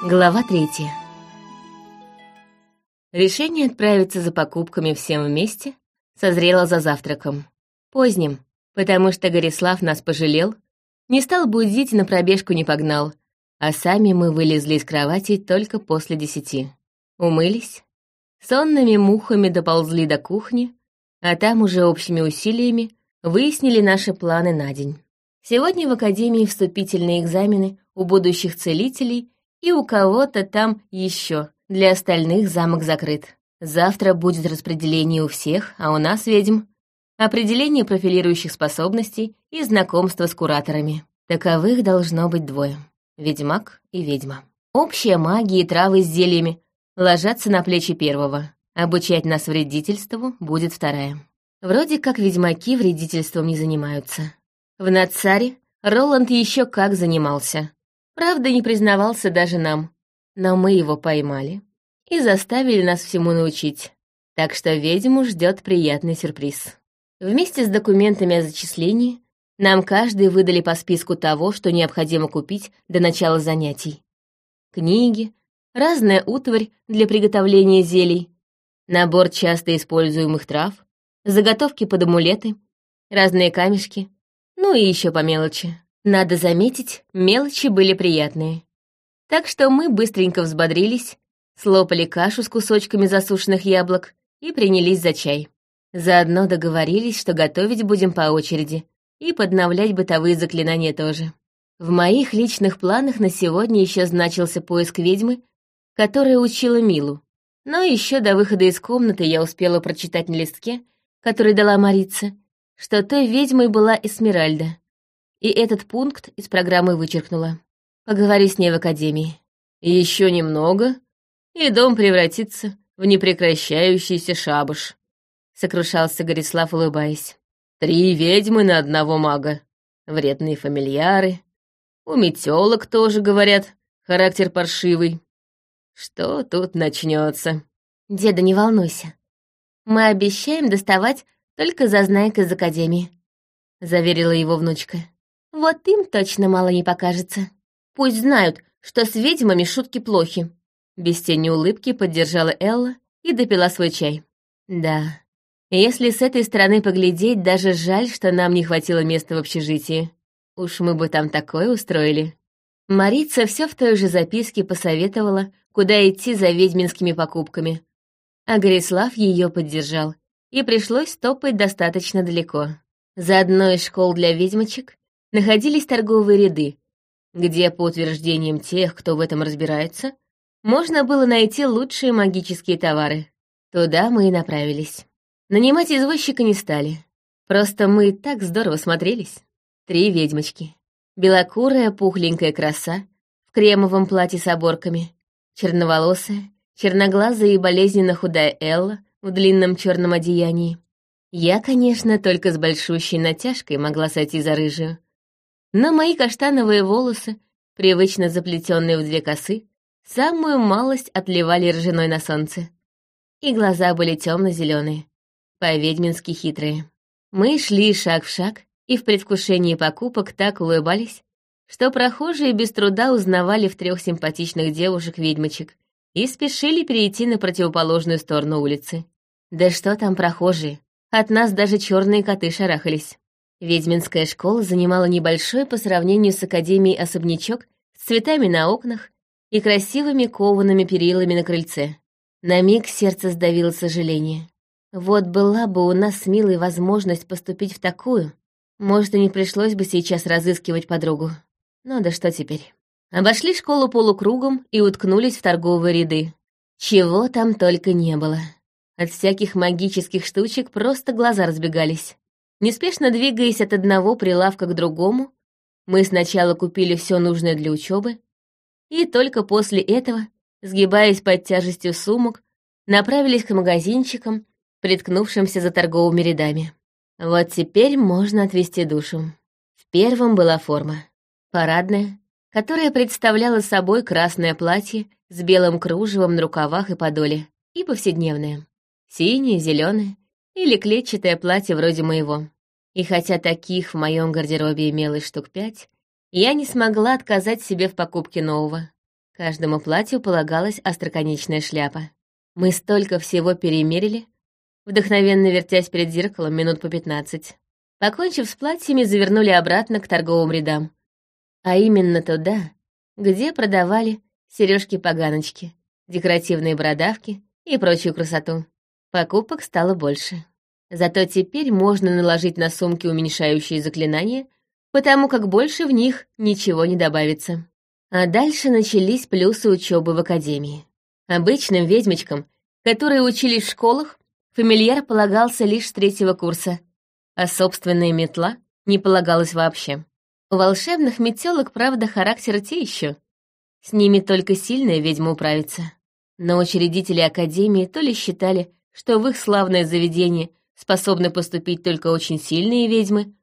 Глава третья. Решение отправиться за покупками всем вместе созрело за завтраком. Поздним, потому что Горислав нас пожалел, не стал будить и на пробежку не погнал, а сами мы вылезли из кровати только после десяти. Умылись, сонными мухами доползли до кухни, а там уже общими усилиями выяснили наши планы на день. Сегодня в Академии вступительные экзамены у будущих целителей и у кого-то там еще. Для остальных замок закрыт. Завтра будет распределение у всех, а у нас, ведьм, определение профилирующих способностей и знакомство с кураторами. Таковых должно быть двое — ведьмак и ведьма. Общая магия и травы с зельями ложатся на плечи первого. Обучать нас вредительству будет вторая. Вроде как ведьмаки вредительством не занимаются. В Нацаре Роланд еще как занимался. Правда, не признавался даже нам. Но мы его поймали и заставили нас всему научить. Так что ведьму ждет приятный сюрприз. Вместе с документами о зачислении нам каждый выдали по списку того, что необходимо купить до начала занятий. Книги, разная утварь для приготовления зелий, набор часто используемых трав, заготовки под амулеты, разные камешки, ну и еще по мелочи. Надо заметить, мелочи были приятные. Так что мы быстренько взбодрились, слопали кашу с кусочками засушенных яблок и принялись за чай. Заодно договорились, что готовить будем по очереди, и подновлять бытовые заклинания тоже. В моих личных планах на сегодня еще значился поиск ведьмы, которая учила Милу. Но еще до выхода из комнаты я успела прочитать на листке, который дала Марица, что той ведьмой была Эсмеральда. И этот пункт из программы вычеркнула. Поговори с ней в академии. Еще немного, и дом превратится в непрекращающийся шабуш. Сокрушался Горислав, улыбаясь. Три ведьмы на одного мага. Вредные фамильяры. У метелок тоже, говорят, характер паршивый. Что тут начнется? Деда, не волнуйся. Мы обещаем доставать только зазнайка из академии, заверила его внучка. Вот им точно мало не покажется. Пусть знают, что с ведьмами шутки плохи. Без тени улыбки поддержала Элла и допила свой чай. Да, если с этой стороны поглядеть, даже жаль, что нам не хватило места в общежитии. Уж мы бы там такое устроили. Марица все в той же записке посоветовала, куда идти за ведьминскими покупками. А Горислав ее поддержал, и пришлось топать достаточно далеко. За одной из школ для ведьмочек находились торговые ряды, где, по утверждениям тех, кто в этом разбирается, можно было найти лучшие магические товары. Туда мы и направились. Нанимать извозчика не стали. Просто мы так здорово смотрелись. Три ведьмочки. Белокурая пухленькая краса в кремовом платье с оборками, черноволосая, черноглазая и болезненно худая Элла в длинном черном одеянии. Я, конечно, только с большущей натяжкой могла сойти за рыжую. Но мои каштановые волосы, привычно заплетенные в две косы, самую малость отливали ржаной на солнце. И глаза были темно-зеленые по-ведьмински хитрые. Мы шли шаг в шаг и в предвкушении покупок так улыбались, что прохожие без труда узнавали в трех симпатичных девушек-ведьмочек и спешили перейти на противоположную сторону улицы. Да что там прохожие, от нас даже черные коты шарахались. Ведьминская школа занимала небольшой по сравнению с академией особнячок с цветами на окнах и красивыми коваными перилами на крыльце. На миг сердце сдавило сожаление. Вот была бы у нас с Милой возможность поступить в такую, может, и не пришлось бы сейчас разыскивать подругу. Ну да что теперь? Обошли школу полукругом и уткнулись в торговые ряды. Чего там только не было. От всяких магических штучек просто глаза разбегались. Неспешно двигаясь от одного прилавка к другому, мы сначала купили все нужное для учебы, и только после этого, сгибаясь под тяжестью сумок, направились к магазинчикам, приткнувшимся за торговыми рядами. Вот теперь можно отвести душу. В первом была форма. Парадная, которая представляла собой красное платье с белым кружевом на рукавах и подоле, и повседневное. Синее, зеленое или клетчатое платье вроде моего. И хотя таких в моем гардеробе имелось штук пять, я не смогла отказать себе в покупке нового. Каждому платью полагалась остроконечная шляпа. Мы столько всего перемерили, вдохновенно вертясь перед зеркалом минут по пятнадцать. Покончив с платьями, завернули обратно к торговым рядам. А именно туда, где продавали сережки-поганочки, декоративные бородавки и прочую красоту. Покупок стало больше. Зато теперь можно наложить на сумки уменьшающие заклинания, потому как больше в них ничего не добавится. А дальше начались плюсы учебы в академии. Обычным ведьмочкам, которые учились в школах, фамильяр полагался лишь с третьего курса, а собственная метла не полагалась вообще. У волшебных метелок, правда, характер те еще. С ними только сильная ведьма управится. Но учредители академии то ли считали, что в их славное заведение способны поступить только очень сильные ведьмы,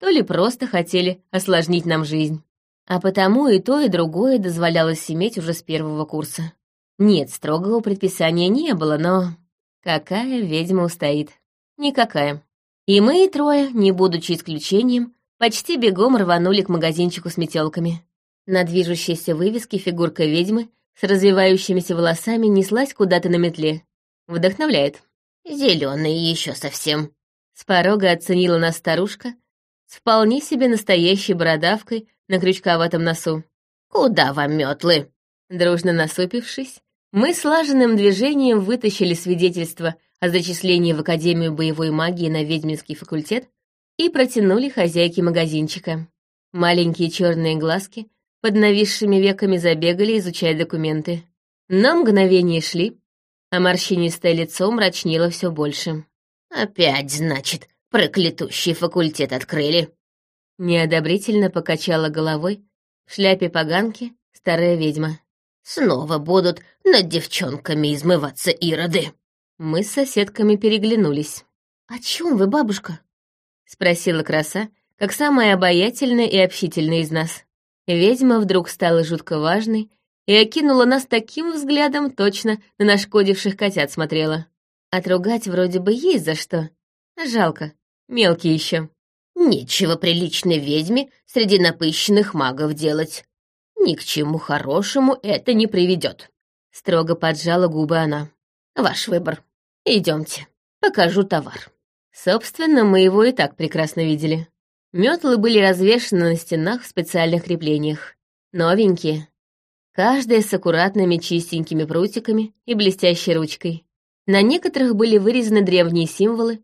то ли просто хотели осложнить нам жизнь. А потому и то, и другое дозволялось иметь уже с первого курса. Нет, строгого предписания не было, но... Какая ведьма устоит? Никакая. И мы трое, не будучи исключением, почти бегом рванули к магазинчику с метелками. На движущейся вывеске фигурка ведьмы с развивающимися волосами неслась куда-то на метле. Вдохновляет. Зеленые еще совсем. С порога оценила нас старушка с вполне себе настоящей бородавкой на крючковатом носу. «Куда вам метлы?» Дружно насупившись, мы слаженным движением вытащили свидетельство о зачислении в Академию боевой магии на ведьминский факультет и протянули хозяйке магазинчика. Маленькие черные глазки под нависшими веками забегали, изучая документы. На мгновение шли, а морщинистое лицо мрачнело все больше. «Опять, значит, проклятущий факультет открыли!» Неодобрительно покачала головой в шляпе поганки старая ведьма. «Снова будут над девчонками измываться ироды!» Мы с соседками переглянулись. «О чем вы, бабушка?» — спросила краса, как самая обаятельная и общительная из нас. Ведьма вдруг стала жутко важной и окинула нас таким взглядом, точно на нашкодивших котят смотрела. Отругать вроде бы есть за что. Жалко, мелкий еще. Нечего приличной ведьме среди напыщенных магов делать. Ни к чему хорошему это не приведет. Строго поджала губы она. Ваш выбор. Идемте, покажу товар. Собственно, мы его и так прекрасно видели. Метлы были развешаны на стенах в специальных креплениях. Новенькие, каждая с аккуратными чистенькими прутиками и блестящей ручкой. На некоторых были вырезаны древние символы,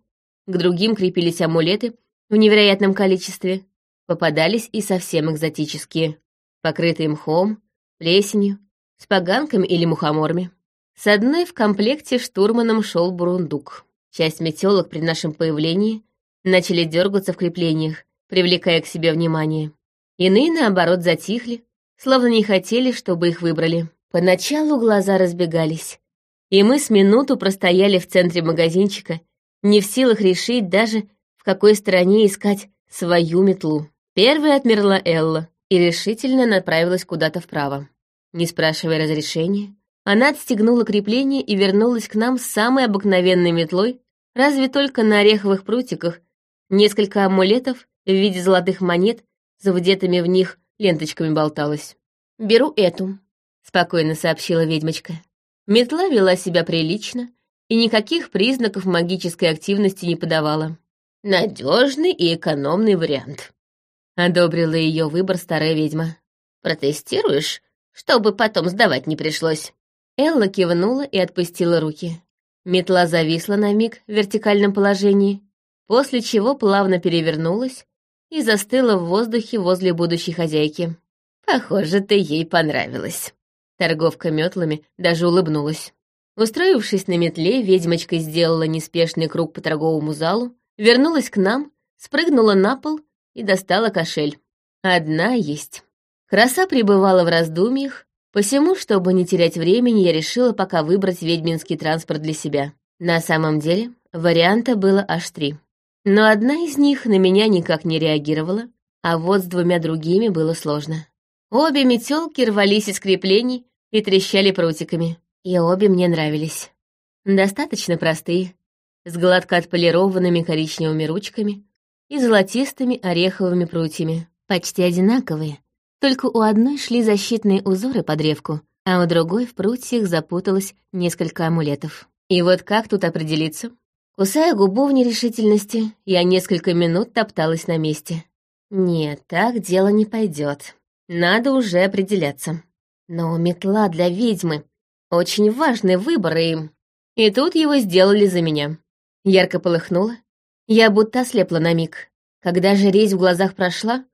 к другим крепились амулеты в невероятном количестве. Попадались и совсем экзотические, покрытые мхом, плесенью, с поганками или мухоморами. С одной в комплекте штурманом шел бурундук. Часть метелок при нашем появлении начали дергаться в креплениях, привлекая к себе внимание. Иные, наоборот, затихли, словно не хотели, чтобы их выбрали. Поначалу глаза разбегались, и мы с минуту простояли в центре магазинчика, не в силах решить даже, в какой стороне искать свою метлу. Первой отмерла Элла и решительно направилась куда-то вправо. Не спрашивая разрешения, она отстегнула крепление и вернулась к нам с самой обыкновенной метлой, разве только на ореховых прутиках, несколько амулетов в виде золотых монет, вдетыми в них ленточками болталась. «Беру эту», — спокойно сообщила ведьмочка. Метла вела себя прилично и никаких признаков магической активности не подавала. Надежный и экономный вариант», — одобрила ее выбор старая ведьма. «Протестируешь, чтобы потом сдавать не пришлось?» Элла кивнула и отпустила руки. Метла зависла на миг в вертикальном положении, после чего плавно перевернулась и застыла в воздухе возле будущей хозяйки. «Похоже, ты ей понравилась». Торговка метлами даже улыбнулась. Устроившись на метле, ведьмочка сделала неспешный круг по торговому залу, вернулась к нам, спрыгнула на пол и достала кошель. Одна есть. Краса пребывала в раздумьях, посему, чтобы не терять времени, я решила пока выбрать ведьминский транспорт для себя. На самом деле, варианта было аж три. Но одна из них на меня никак не реагировала, а вот с двумя другими было сложно. Обе метелки рвались из креплений и трещали прутиками, и обе мне нравились. Достаточно простые, с гладко отполированными коричневыми ручками и золотистыми ореховыми прутьями, почти одинаковые, только у одной шли защитные узоры по древку, а у другой в прутьях запуталось несколько амулетов. И вот как тут определиться? Кусая губу в нерешительности, я несколько минут топталась на месте. Нет, так дело не пойдет. Надо уже определяться. Но метла для ведьмы — очень важный выбор, и... И тут его сделали за меня. Ярко полыхнуло. Я будто ослепла на миг. Когда же резь в глазах прошла,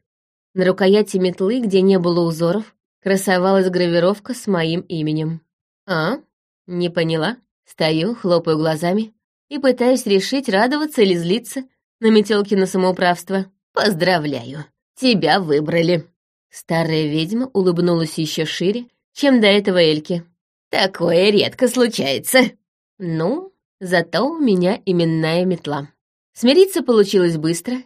на рукояти метлы, где не было узоров, красовалась гравировка с моим именем. «А? Не поняла?» Стою, хлопаю глазами и пытаюсь решить, радоваться или злиться на метелки на самоуправство. «Поздравляю, тебя выбрали!» Старая ведьма улыбнулась еще шире, чем до этого Эльки. «Такое редко случается!» «Ну, зато у меня именная метла». Смириться получилось быстро,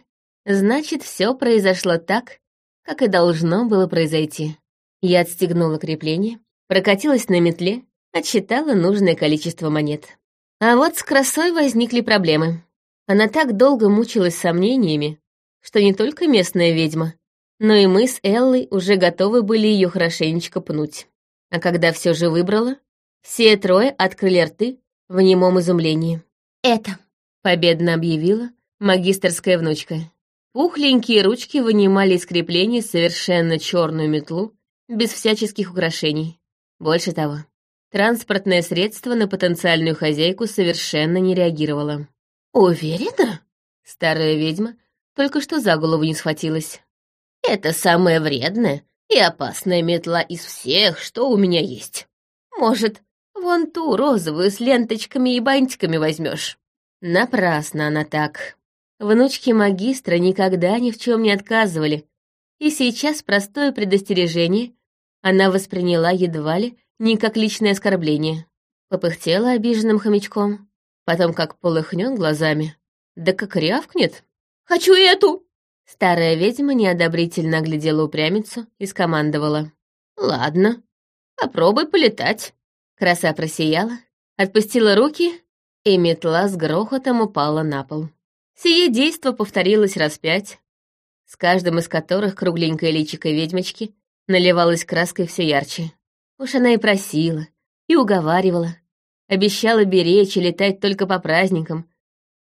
значит, все произошло так, как и должно было произойти. Я отстегнула крепление, прокатилась на метле, отсчитала нужное количество монет. А вот с красой возникли проблемы. Она так долго мучилась сомнениями, что не только местная ведьма, но и мы с Эллой уже готовы были ее хорошенечко пнуть. А когда все же выбрала, все трое открыли рты в немом изумлении. «Это», — победно объявила магистрская внучка. Пухленькие ручки вынимали из крепления совершенно черную метлу, без всяческих украшений. Больше того, транспортное средство на потенциальную хозяйку совершенно не реагировало. «Уверена?» Старая ведьма только что за голову не схватилась. «Это самая вредная и опасная метла из всех, что у меня есть. Может, вон ту розовую с ленточками и бантиками возьмешь?» Напрасно она так. Внучки магистра никогда ни в чем не отказывали, и сейчас простое предостережение она восприняла едва ли не как личное оскорбление. Попыхтела обиженным хомячком, потом как полыхнет глазами, да как рявкнет. «Хочу эту!» Старая ведьма неодобрительно оглядела упрямицу и скомандовала. «Ладно, попробуй полетать». Краса просияла, отпустила руки, и метла с грохотом упала на пол. Сие действо повторилось раз пять, с каждым из которых кругленькая личико ведьмочки наливалась краской все ярче. Уж она и просила, и уговаривала, обещала беречь и летать только по праздникам.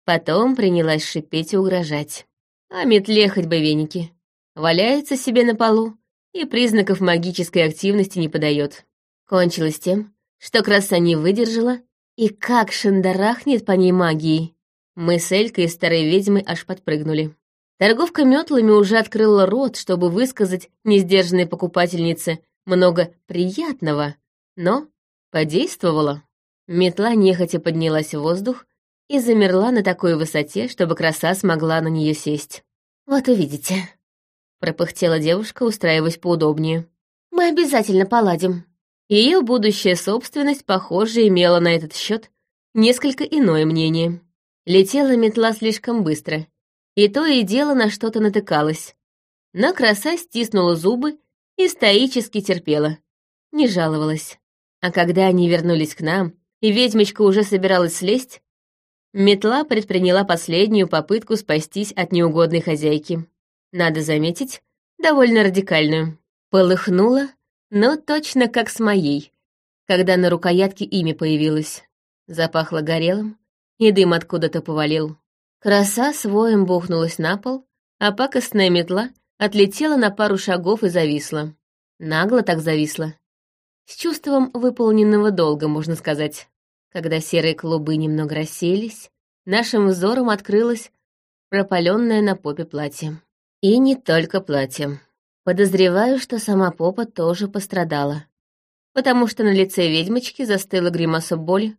Потом принялась шипеть и угрожать. А метле хоть бы веники. Валяется себе на полу и признаков магической активности не подает. Кончилось тем, что краса не выдержала и как шандарахнет по ней магией. Мы с Элькой и старой ведьмой аж подпрыгнули. Торговка метлами уже открыла рот, чтобы высказать несдержанной покупательнице много приятного, но подействовала. Метла нехотя поднялась в воздух и замерла на такой высоте, чтобы краса смогла на нее сесть. «Вот увидите», — пропыхтела девушка, устраиваясь поудобнее. «Мы обязательно поладим». Ее будущая собственность, похоже, имела на этот счет несколько иное мнение. Летела метла слишком быстро, и то и дело на что-то натыкалась. Но краса стиснула зубы и стоически терпела, не жаловалась. А когда они вернулись к нам, и ведьмочка уже собиралась слезть, метла предприняла последнюю попытку спастись от неугодной хозяйки. Надо заметить, довольно радикальную. Полыхнула, но точно как с моей, когда на рукоятке имя появилось. Запахло горелым, и дым откуда-то повалил. Краса с воем бухнулась на пол, а пакостная метла отлетела на пару шагов и зависла. Нагло так зависла. С чувством выполненного долга, можно сказать. Когда серые клубы немного расселись, нашим взором открылось пропаленное на попе платье. И не только платье. Подозреваю, что сама попа тоже пострадала. Потому что на лице ведьмочки застыла гримаса боли,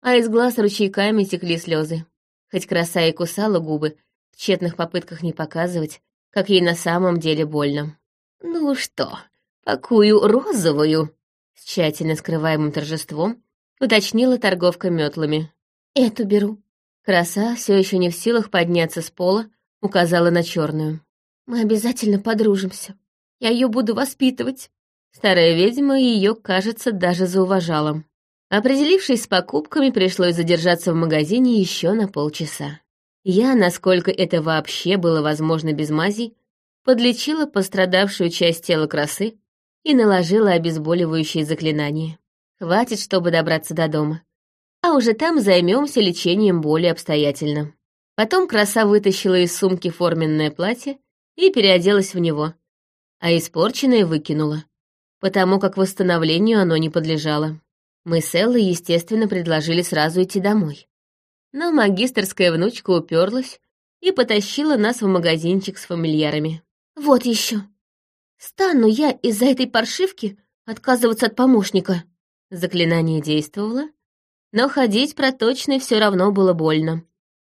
а из глаз ручейками текли слезы. Хоть краса и кусала губы, в тщетных попытках не показывать, как ей на самом деле больно. «Ну что, пакую розовую?» С тщательно скрываемым торжеством уточнила торговка метлами. «Эту беру». Краса, все еще не в силах подняться с пола, указала на черную. «Мы обязательно подружимся. Я ее буду воспитывать». Старая ведьма ее, кажется, даже зауважала. Определившись с покупками, пришлось задержаться в магазине еще на полчаса. Я, насколько это вообще было возможно без мази, подлечила пострадавшую часть тела красы и наложила обезболивающее заклинание. Хватит, чтобы добраться до дома. А уже там займемся лечением более обстоятельно. Потом краса вытащила из сумки форменное платье и переоделась в него, а испорченное выкинула, потому как восстановлению оно не подлежало. Мы с Эллой, естественно, предложили сразу идти домой. Но магистрская внучка уперлась и потащила нас в магазинчик с фамильярами. «Вот еще. Стану я из-за этой паршивки отказываться от помощника». Заклинание действовало, но ходить проточной все равно было больно.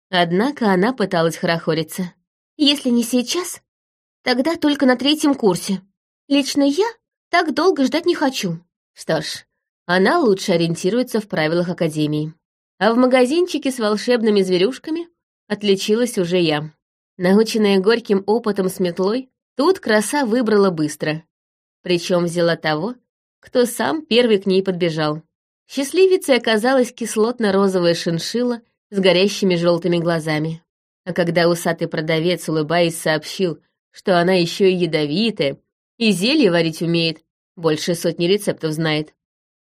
Однако она пыталась хорохориться. «Если не сейчас, тогда только на третьем курсе. Лично я так долго ждать не хочу». Что ж, она лучше ориентируется в правилах Академии. А в магазинчике с волшебными зверюшками отличилась уже я. Наученная горьким опытом с метлой, тут краса выбрала быстро. Причем взяла того, кто сам первый к ней подбежал. Счастливицей оказалась кислотно-розовая шиншила с горящими желтыми глазами. А когда усатый продавец, улыбаясь, сообщил, что она еще и ядовитая, и зелье варить умеет, больше сотни рецептов знает.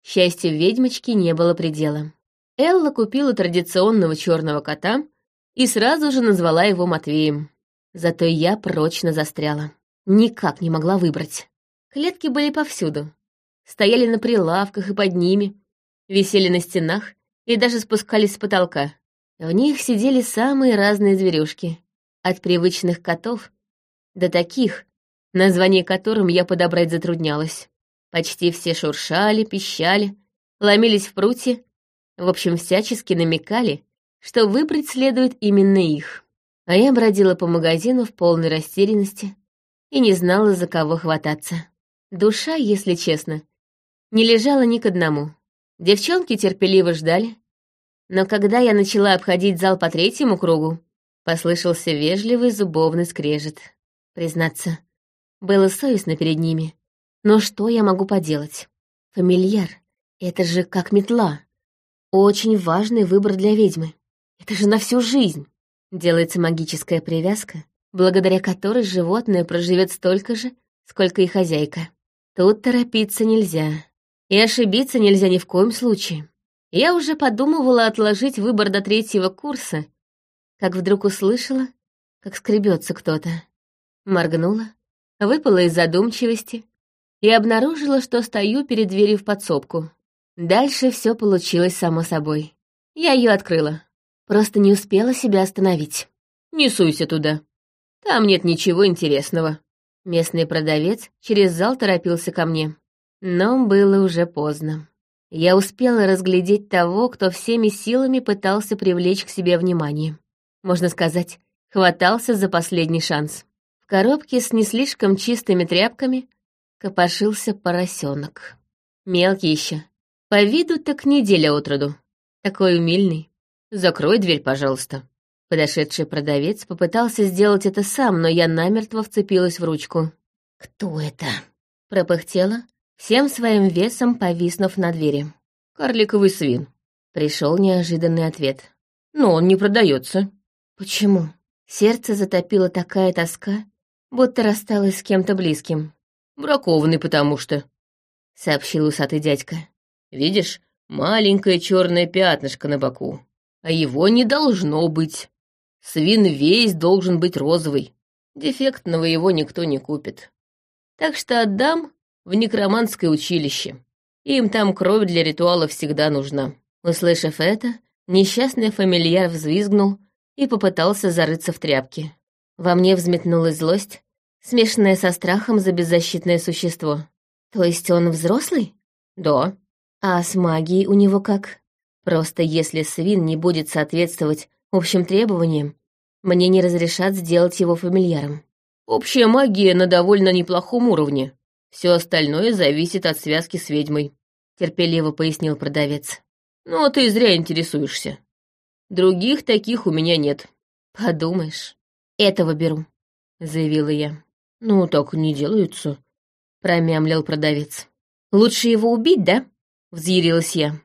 Счастью ведьмочки не было предела. Элла купила традиционного черного кота и сразу же назвала его Матвеем. Зато я прочно застряла. Никак не могла выбрать. Клетки были повсюду. Стояли на прилавках и под ними, висели на стенах и даже спускались с потолка. В них сидели самые разные зверюшки. От привычных котов до таких, название которым я подобрать затруднялась. Почти все шуршали, пищали, ломились в прутья, в общем, всячески намекали, что выбрать следует именно их. А я бродила по магазину в полной растерянности и не знала, за кого хвататься. Душа, если честно, не лежала ни к одному. Девчонки терпеливо ждали, но когда я начала обходить зал по третьему кругу, послышался вежливый зубовный скрежет. Признаться, было совестно перед ними. Но что я могу поделать? Фамильяр — это же как метла. Очень важный выбор для ведьмы. Это же на всю жизнь. Делается магическая привязка, благодаря которой животное проживет столько же, сколько и хозяйка. Тут торопиться нельзя. И ошибиться нельзя ни в коем случае. Я уже подумывала отложить выбор до третьего курса, как вдруг услышала, как скребется кто-то. Моргнула, выпала из задумчивости и обнаружила, что стою перед дверью в подсобку. Дальше все получилось само собой. Я ее открыла. Просто не успела себя остановить. «Не суйся туда. Там нет ничего интересного». Местный продавец через зал торопился ко мне. Но было уже поздно. Я успела разглядеть того, кто всеми силами пытался привлечь к себе внимание. Можно сказать, хватался за последний шанс. В коробке с не слишком чистыми тряпками копошился поросенок. Мелкий еще. По виду так неделя от роду. Такой умильный. «Закрой дверь, пожалуйста». Подошедший продавец попытался сделать это сам, но я намертво вцепилась в ручку. «Кто это?» Пропыхтела, всем своим весом повиснув на двери. «Карликовый свин». Пришел неожиданный ответ. «Но он не продается. «Почему?» Сердце затопило такая тоска, будто рассталась с кем-то близким. «Бракованный, потому что», — сообщил усатый дядька. «Видишь, маленькое черное пятнышко на боку а его не должно быть. Свин весь должен быть розовый. Дефектного его никто не купит. Так что отдам в некроманское училище. Им там кровь для ритуала всегда нужна». Услышав это, несчастный фамильяр взвизгнул и попытался зарыться в тряпке. Во мне взметнулась злость, смешанная со страхом за беззащитное существо. То есть он взрослый? Да. А с магией у него как? Просто если свин не будет соответствовать общим требованиям, мне не разрешат сделать его фамильяром. Общая магия на довольно неплохом уровне. Все остальное зависит от связки с ведьмой», — терпеливо пояснил продавец. «Ну, а ты зря интересуешься. Других таких у меня нет». «Подумаешь, этого беру», — заявила я. «Ну, так не делаются», — промямлил продавец. «Лучше его убить, да?» — взъярилась я.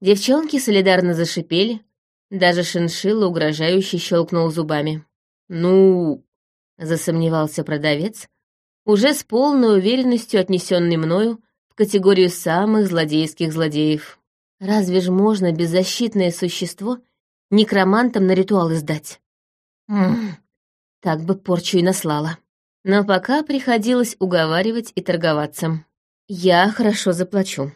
Девчонки солидарно зашипели, даже шиншилла угрожающе щелкнул зубами. «Ну...» — засомневался продавец, уже с полной уверенностью отнесенный мною в категорию самых злодейских злодеев. Разве же можно беззащитное существо некромантам на ритуал издать? М так бы порчу и наслала. Но пока приходилось уговаривать и торговаться. Я хорошо заплачу.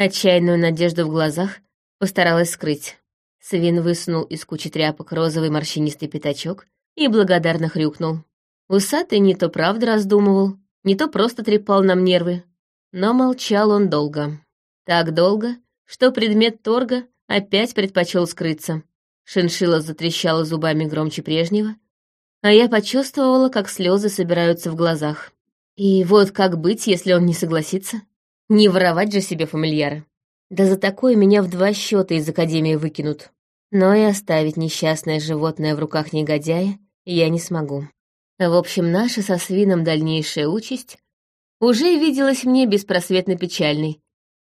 Отчаянную надежду в глазах постаралась скрыть. Свин высунул из кучи тряпок розовый морщинистый пятачок и благодарно хрюкнул. Усатый не то правда раздумывал, не то просто трепал нам нервы. Но молчал он долго. Так долго, что предмет торга опять предпочел скрыться. Шиншила затрещала зубами громче прежнего, а я почувствовала, как слезы собираются в глазах. И вот как быть, если он не согласится? Не воровать же себе фамильяра. Да за такое меня в два счета из Академии выкинут. Но и оставить несчастное животное в руках негодяя я не смогу. В общем, наша со свином дальнейшая участь уже виделась мне беспросветно печальной,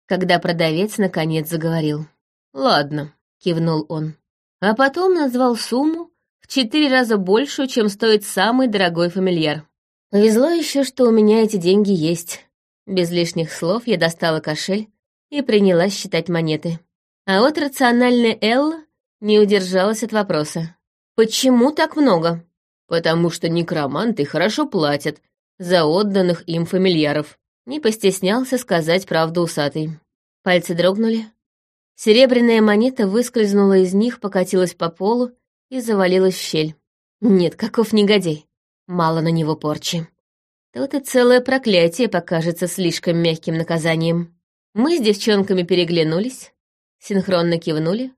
когда продавец наконец заговорил. «Ладно», — кивнул он. А потом назвал сумму, в четыре раза большую, чем стоит самый дорогой фамильяр. Повезло еще, что у меня эти деньги есть. Без лишних слов я достала кошель и принялась считать монеты. А вот рациональная Элла не удержалась от вопроса. «Почему так много?» «Потому что некроманты хорошо платят за отданных им фамильяров», не постеснялся сказать правду усатый. Пальцы дрогнули. Серебряная монета выскользнула из них, покатилась по полу и завалилась в щель. Нет, каков негодяй. Мало на него порчи. Тут и целое проклятие покажется слишком мягким наказанием. Мы с девчонками переглянулись, синхронно кивнули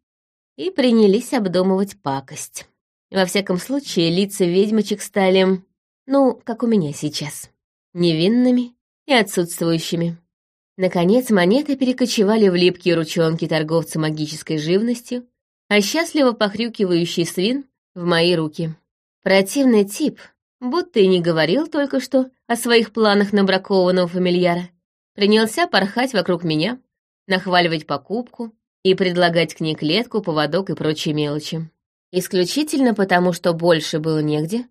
и принялись обдумывать пакость. Во всяком случае, лица ведьмочек стали, ну, как у меня сейчас, невинными и отсутствующими. Наконец, монеты перекочевали в липкие ручонки торговца магической живностью, а счастливо похрюкивающий свин в мои руки. Противный тип, будто и не говорил только что о своих планах на бракованного фамильяра, принялся порхать вокруг меня, нахваливать покупку и предлагать к ней клетку, поводок и прочие мелочи. Исключительно потому, что больше было негде,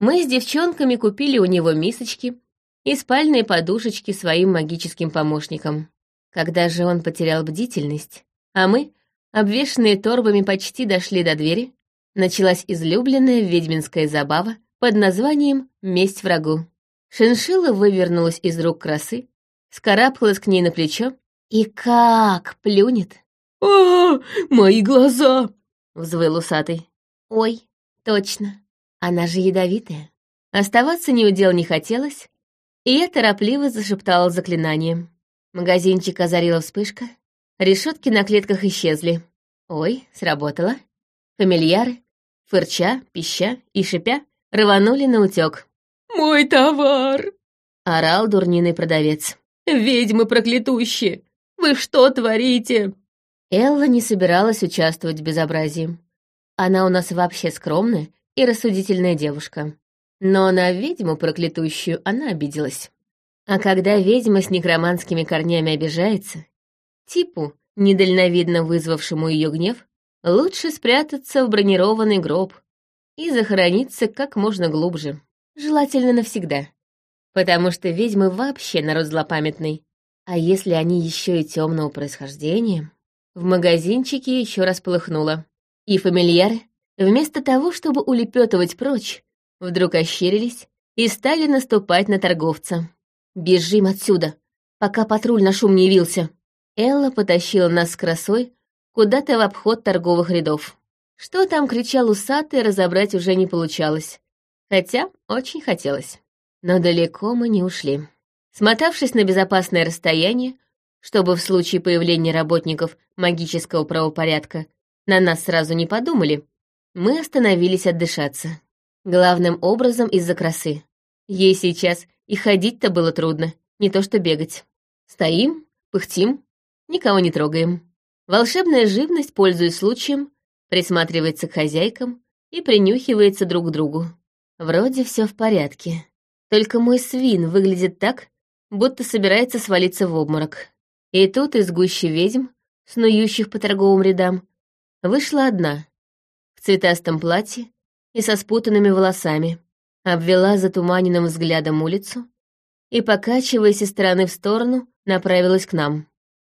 мы с девчонками купили у него мисочки и спальные подушечки своим магическим помощникам. Когда же он потерял бдительность, а мы, обвешанные торбами, почти дошли до двери, началась излюбленная ведьминская забава под названием «Месть врагу». Шиншилла вывернулась из рук красы, скарабкалась к ней на плечо и как плюнет. «А, мои глаза!» — взвыл усатый. «Ой, точно, она же ядовитая». Оставаться ни удел не хотелось, и я торопливо зашептала заклинание. Магазинчик озарила вспышка, решетки на клетках исчезли. Ой, сработало. Фамильяры, фырча, пища и шипя, рванули на утек. «Мой товар!» — орал дурниный продавец. «Ведьмы проклятущие! Вы что творите?» Элла не собиралась участвовать в безобразии. Она у нас вообще скромная и рассудительная девушка. Но на ведьму проклятущую она обиделась. А когда ведьма с некроманскими корнями обижается, типу, недальновидно вызвавшему ее гнев, лучше спрятаться в бронированный гроб и захорониться как можно глубже. Желательно навсегда. Потому что ведьмы вообще народ злопамятный. А если они еще и темного происхождения? В магазинчике еще раз полыхнуло. И фамильяры, вместо того, чтобы улепетывать прочь, вдруг ощерились и стали наступать на торговца. «Бежим отсюда, пока патруль на шум не явился!» Элла потащила нас с красой куда-то в обход торговых рядов. Что там кричал усатый, разобрать уже не получалось. Хотя очень хотелось. Но далеко мы не ушли. Смотавшись на безопасное расстояние, чтобы в случае появления работников магического правопорядка на нас сразу не подумали, мы остановились отдышаться. Главным образом из-за красы. Ей сейчас и ходить-то было трудно, не то что бегать. Стоим, пыхтим, никого не трогаем. Волшебная живность, пользуясь случаем, присматривается к хозяйкам и принюхивается друг к другу. Вроде все в порядке. Только мой свин выглядит так, будто собирается свалиться в обморок. И тут из гущи ведьм, снующих по торговым рядам, вышла одна, в цветастом платье и со спутанными волосами, обвела затуманенным взглядом улицу и, покачиваясь из стороны в сторону, направилась к нам.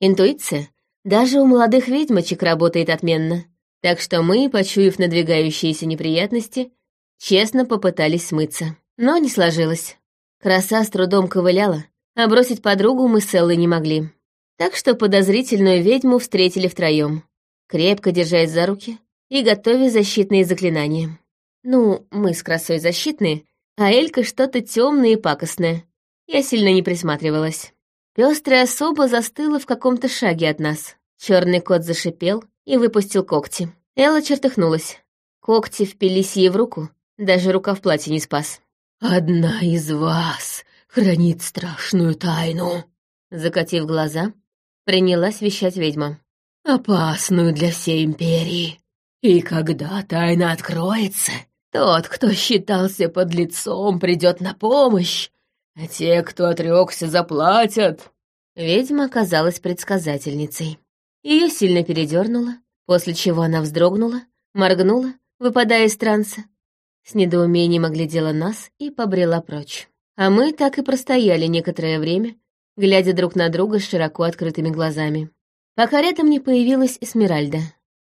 Интуиция даже у молодых ведьмочек работает отменно, так что мы, почуяв надвигающиеся неприятности, честно попытались смыться. Но не сложилось. Краса с трудом ковыляла, а бросить подругу мы с Эллой не могли. Так что подозрительную ведьму встретили втроем, крепко держась за руки и готовя защитные заклинания. Ну, мы с красой защитные, а Элька что-то темное и пакостное. Я сильно не присматривалась. Пестрая особа застыла в каком-то шаге от нас. Черный кот зашипел и выпустил когти. Элла чертыхнулась. Когти впились ей в руку, даже рука в платье не спас. «Одна из вас хранит страшную тайну», — закатив глаза, принялась вещать ведьма. «Опасную для всей империи. И когда тайна откроется, тот, кто считался под лицом, придет на помощь, а те, кто отрекся, заплатят». Ведьма оказалась предсказательницей. Ее сильно передернуло, после чего она вздрогнула, моргнула, выпадая из транса, с недоумением оглядела нас и побрела прочь. А мы так и простояли некоторое время, глядя друг на друга с широко открытыми глазами. Пока рядом не появилась Эсмеральда.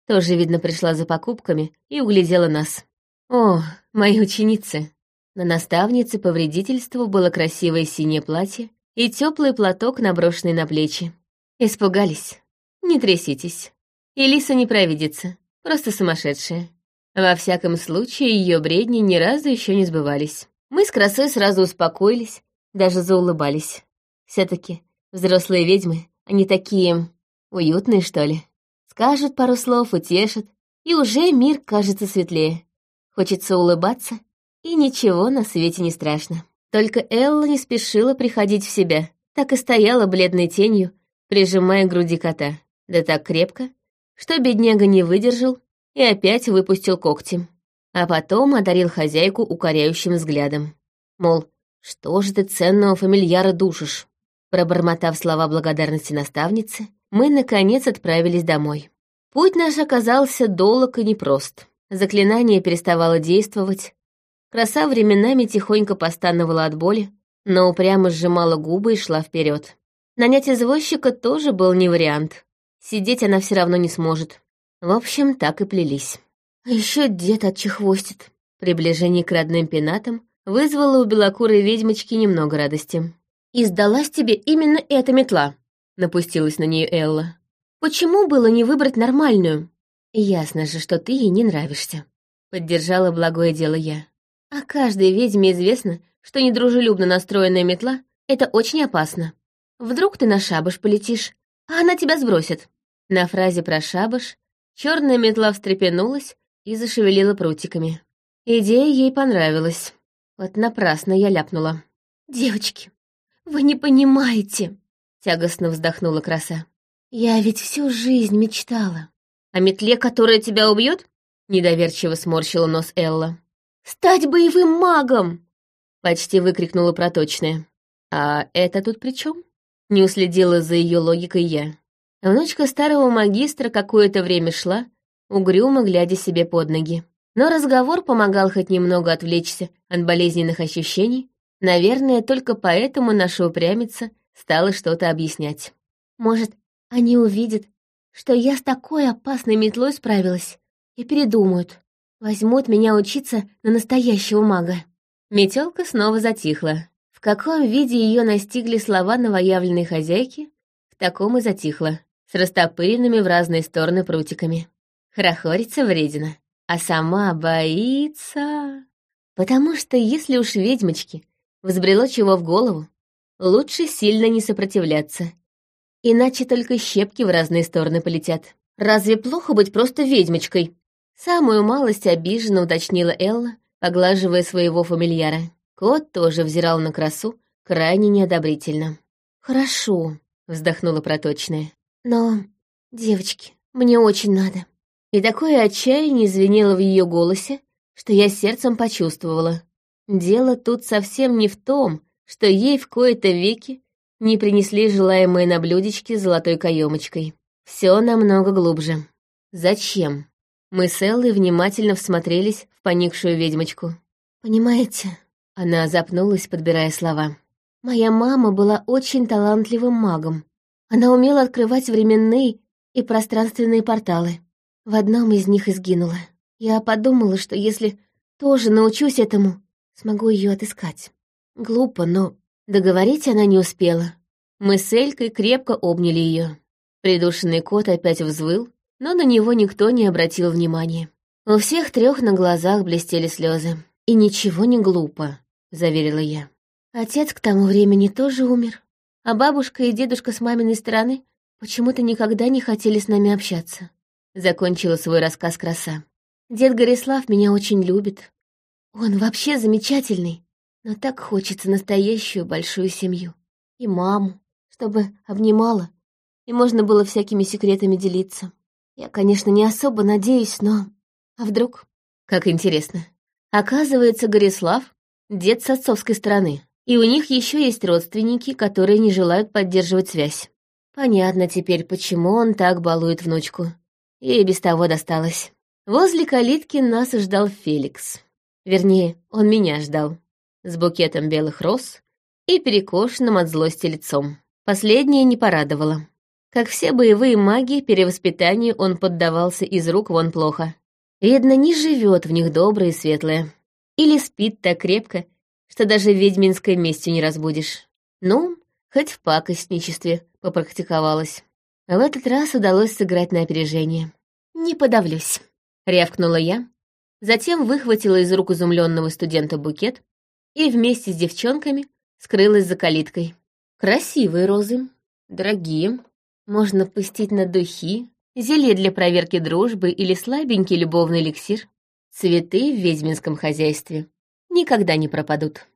Тоже, видно, пришла за покупками и углядела нас. О, мои ученицы! На наставнице по вредительству было красивое синее платье и теплый платок, наброшенный на плечи. Испугались. Не тряситесь. Элиса не провидится, просто сумасшедшая. Во всяком случае, ее бредни ни разу еще не сбывались. Мы с красой сразу успокоились, даже заулыбались. все таки взрослые ведьмы, они такие уютные, что ли. Скажут пару слов, утешат, и уже мир кажется светлее. Хочется улыбаться, и ничего на свете не страшно. Только Элла не спешила приходить в себя, так и стояла бледной тенью, прижимая к груди кота. Да так крепко, что бедняга не выдержал и опять выпустил когти. А потом одарил хозяйку укоряющим взглядом. Мол, что же ты ценного фамильяра душишь? Пробормотав слова благодарности наставницы, мы, наконец, отправились домой. Путь наш оказался долг и непрост. Заклинание переставало действовать. Краса временами тихонько постановала от боли, но упрямо сжимала губы и шла вперед. Нанять извозчика тоже был не вариант. Сидеть она все равно не сможет. В общем, так и плелись. А еще дед отчехвостит. Приближение к родным пенатам вызвало у белокурой ведьмочки немного радости. «И сдалась тебе именно эта метла», — напустилась на нее Элла. «Почему было не выбрать нормальную?» «Ясно же, что ты ей не нравишься», — поддержала благое дело я. «А каждой ведьме известно, что недружелюбно настроенная метла — это очень опасно. Вдруг ты на шабаш полетишь, а она тебя сбросит». На фразе про шабаш Черная метла встрепенулась и зашевелила прутиками. Идея ей понравилась. Вот напрасно я ляпнула. «Девочки, вы не понимаете!» — тягостно вздохнула краса. «Я ведь всю жизнь мечтала. О метле, которая тебя убьет?» — недоверчиво сморщила нос Элла. «Стать боевым магом!» — почти выкрикнула проточная. «А это тут при чем? Не уследила за ее логикой я. Внучка старого магистра какое-то время шла, угрюмо глядя себе под ноги. Но разговор помогал хоть немного отвлечься от болезненных ощущений. Наверное, только поэтому наша упрямица стала что-то объяснять. Может, они увидят, что я с такой опасной метлой справилась, и передумают. Возьмут меня учиться на настоящего мага. Метелка снова затихла. В каком виде ее настигли слова новоявленной хозяйки, в таком и затихла с растопыренными в разные стороны прутиками. Хорохорится вредина, а сама боится. Потому что если уж ведьмочки взбрело чего в голову, лучше сильно не сопротивляться. Иначе только щепки в разные стороны полетят. Разве плохо быть просто ведьмочкой? Самую малость обиженно уточнила Элла, поглаживая своего фамильяра. Кот тоже взирал на красу крайне неодобрительно. «Хорошо», — вздохнула проточная. Но, девочки, мне очень надо. И такое отчаяние звенело в ее голосе, что я сердцем почувствовала. Дело тут совсем не в том, что ей в кои-то веки не принесли желаемые на блюдечке золотой каемочкой. Все намного глубже. Зачем? Мы с Эллой внимательно всмотрелись в поникшую ведьмочку. «Понимаете?» Она запнулась, подбирая слова. Моя мама была очень талантливым магом. Она умела открывать временные и пространственные порталы. В одном из них и сгинула. Я подумала, что если тоже научусь этому, смогу ее отыскать. Глупо, но договорить она не успела. Мы с Элькой крепко обняли ее. Придушенный кот опять взвыл, но на него никто не обратил внимания. У всех трех на глазах блестели слезы. «И ничего не глупо», — заверила я. Отец к тому времени тоже умер, а бабушка и дедушка с маминой стороны почему-то никогда не хотели с нами общаться. Закончила свой рассказ краса. Дед Горислав меня очень любит. Он вообще замечательный, но так хочется настоящую большую семью. И маму, чтобы обнимала, и можно было всякими секретами делиться. Я, конечно, не особо надеюсь, но... А вдруг? Как интересно. Оказывается, Горислав — дед с отцовской стороны, и у них еще есть родственники, которые не желают поддерживать связь. Понятно теперь, почему он так балует внучку. Ей без того досталось. Возле калитки нас ждал Феликс. Вернее, он меня ждал. С букетом белых роз и перекошенным от злости лицом. Последнее не порадовало. Как все боевые маги, перевоспитанию он поддавался из рук вон плохо. Видно, не живет в них доброе и светлое. Или спит так крепко, что даже ведьминской местью не разбудишь. Ну, хоть в пакостничестве попрактиковалась. А в этот раз удалось сыграть на опережение. «Не подавлюсь», — рявкнула я, затем выхватила из рук изумленного студента букет и вместе с девчонками скрылась за калиткой. Красивые розы, дорогие, можно пустить на духи, зелье для проверки дружбы или слабенький любовный эликсир. Цветы в ведьминском хозяйстве никогда не пропадут.